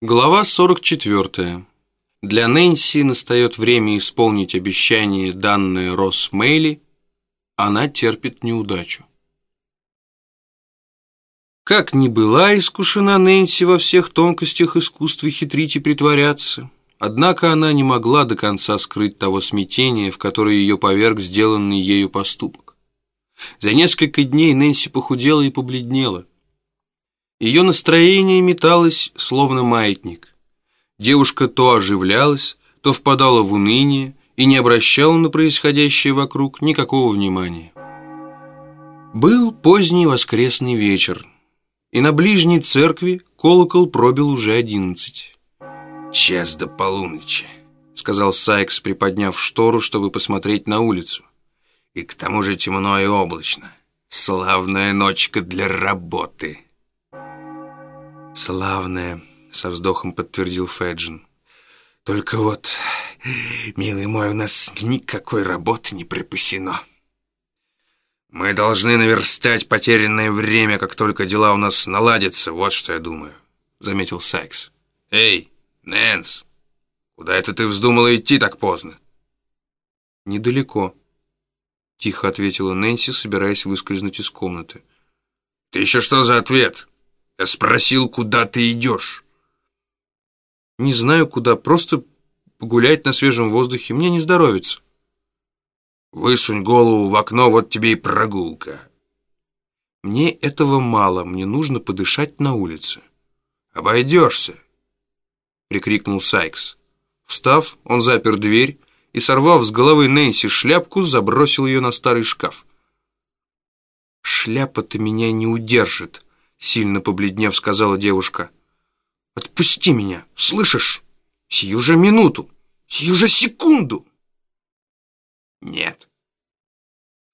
Глава 44. Для Нэнси настает время исполнить обещание, данное Росс Мейли. Она терпит неудачу. Как ни была искушена Нэнси во всех тонкостях искусства хитрить и притворяться, однако она не могла до конца скрыть того смятения, в которое ее поверг сделанный ею поступок. За несколько дней Нэнси похудела и побледнела. Ее настроение металось, словно маятник. Девушка то оживлялась, то впадала в уныние и не обращала на происходящее вокруг никакого внимания. Был поздний воскресный вечер, и на ближней церкви колокол пробил уже одиннадцать. «Час до полуночи», — сказал Сайкс, приподняв штору, чтобы посмотреть на улицу. «И к тому же темно и облачно. Славная ночка для работы». «Славная», — со вздохом подтвердил Феджин. «Только вот, милый мой, у нас никакой работы не припасено. Мы должны наверстать потерянное время, как только дела у нас наладятся, вот что я думаю», — заметил Сайкс. «Эй, Нэнс, куда это ты вздумала идти так поздно?» «Недалеко», — тихо ответила Нэнси, собираясь выскользнуть из комнаты. «Ты еще что за ответ?» Я спросил, куда ты идешь. Не знаю куда, просто погулять на свежем воздухе. Мне не здоровится. Высунь голову в окно, вот тебе и прогулка. Мне этого мало, мне нужно подышать на улице. Обойдешься, прикрикнул Сайкс. Встав, он запер дверь и, сорвав с головы Нэнси шляпку, забросил ее на старый шкаф. «Шляпа-то меня не удержит», Сильно побледнев, сказала девушка. «Отпусти меня, слышишь? Сию же минуту, сию же секунду!» «Нет».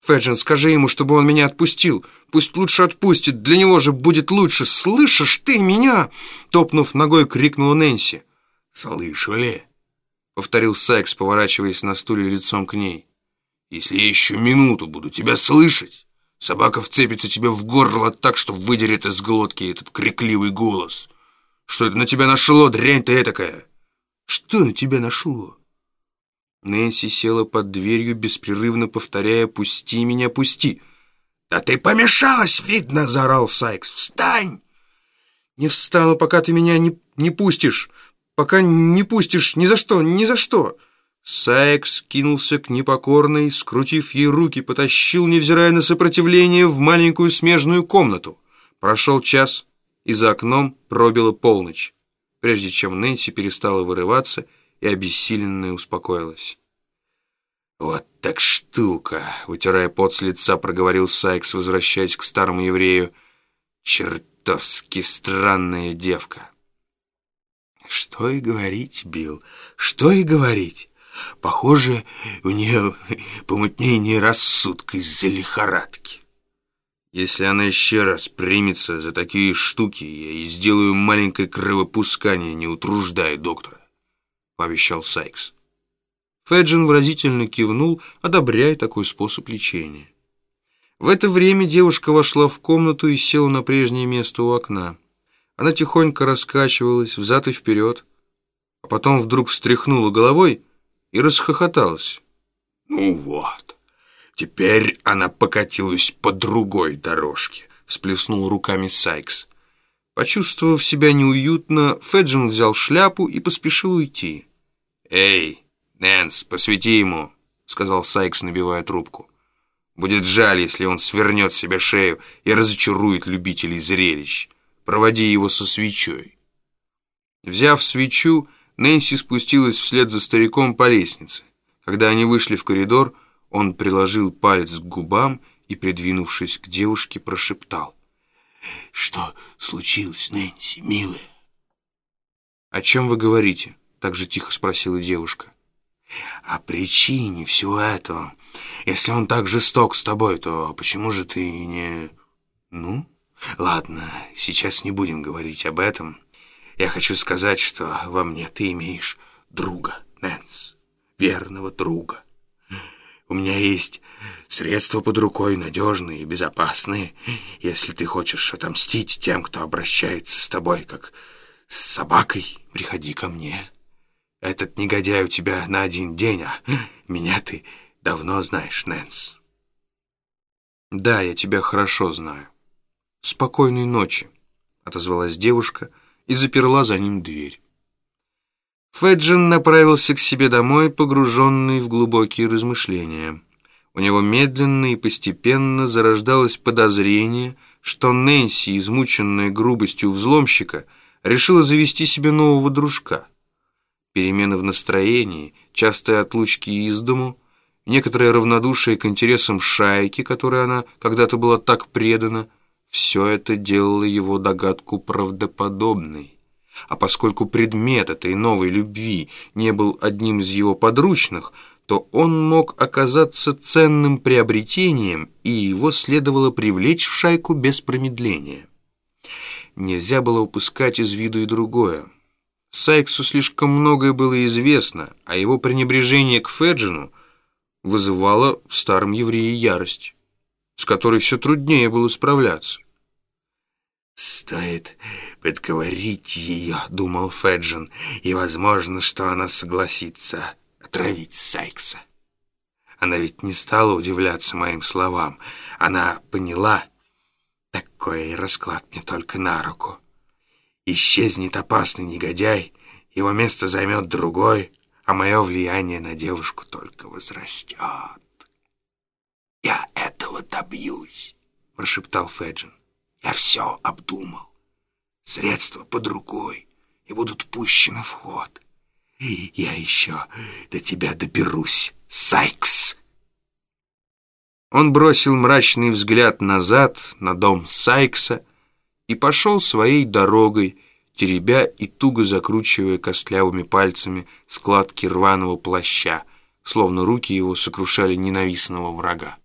«Феджин, скажи ему, чтобы он меня отпустил. Пусть лучше отпустит, для него же будет лучше. Слышишь ты меня?» Топнув ногой, крикнула Нэнси. «Слышу ли?» Повторил Сайкс, поворачиваясь на стуле лицом к ней. «Если я еще минуту буду тебя слышать, Собака вцепится тебе в горло так, что выдерет из глотки этот крикливый голос. Что это на тебя нашло, дрянь ты этакая? Что на тебя нашло? Нэнси села под дверью, беспрерывно повторяя «Пусти меня, пусти!» «Да ты помешалась, видно!» — заорал Сайкс. «Встань!» «Не встану, пока ты меня не, не пустишь! Пока не пустишь! Ни за что! Ни за что!» Сайкс кинулся к непокорной, скрутив ей руки, потащил, невзирая на сопротивление, в маленькую смежную комнату. Прошел час, и за окном пробила полночь, прежде чем Нэнси перестала вырываться и обессиленная успокоилась. «Вот так штука!» — вытирая пот с лица, проговорил Сайкс, возвращаясь к старому еврею. «Чертовски странная девка!» «Что и говорить, Билл, что и говорить!» Похоже, у нее помутнение рассудка из-за лихорадки. Если она еще раз примется за такие штуки, я ей сделаю маленькое кровопускание, не утруждая доктора, — пообещал Сайкс. Феджин выразительно кивнул, одобряя такой способ лечения. В это время девушка вошла в комнату и села на прежнее место у окна. Она тихонько раскачивалась взад и вперед, а потом вдруг встряхнула головой — и расхохоталась. «Ну вот, теперь она покатилась по другой дорожке», всплеснул руками Сайкс. Почувствовав себя неуютно, Феджин взял шляпу и поспешил уйти. «Эй, Нэнс, посвети ему», — сказал Сайкс, набивая трубку. «Будет жаль, если он свернет себе шею и разочарует любителей зрелищ. Проводи его со свечой». Взяв свечу, Нэнси спустилась вслед за стариком по лестнице. Когда они вышли в коридор, он приложил палец к губам и, придвинувшись к девушке, прошептал. «Что случилось, Нэнси, милая?» «О чем вы говорите?» — так же тихо спросила девушка. «О причине всего этого. Если он так жесток с тобой, то почему же ты не...» «Ну, ладно, сейчас не будем говорить об этом». Я хочу сказать, что во мне ты имеешь друга, Нэнс, верного друга. У меня есть средства под рукой, надежные и безопасные, если ты хочешь отомстить тем, кто обращается с тобой, как с собакой приходи ко мне. Этот негодяй у тебя на один день, а меня ты давно знаешь, Нэнс. Да, я тебя хорошо знаю. Спокойной ночи, отозвалась девушка и заперла за ним дверь. Феджин направился к себе домой, погруженный в глубокие размышления. У него медленно и постепенно зарождалось подозрение, что Нэнси, измученная грубостью взломщика, решила завести себе нового дружка. Перемены в настроении, частые отлучки из дому, некоторое равнодушие к интересам шайки, которой она когда-то была так предана, все это делало его догадку правдоподобной. А поскольку предмет этой новой любви не был одним из его подручных, то он мог оказаться ценным приобретением, и его следовало привлечь в шайку без промедления. Нельзя было упускать из виду и другое. Сайксу слишком многое было известно, а его пренебрежение к Феджину вызывало в старом еврее ярость, с которой все труднее было справляться. «Стоит подговорить ее», — думал Феджин, «и возможно, что она согласится отравить Сайкса». Она ведь не стала удивляться моим словам. Она поняла, такой расклад мне только на руку. Исчезнет опасный негодяй, его место займет другой, а мое влияние на девушку только возрастет. «Я этого добьюсь», — прошептал Феджин. Я все обдумал. Средства под рукой и будут пущены в ход. И я еще до тебя доберусь, Сайкс!» Он бросил мрачный взгляд назад на дом Сайкса и пошел своей дорогой, теребя и туго закручивая костлявыми пальцами складки рваного плаща, словно руки его сокрушали ненавистного врага.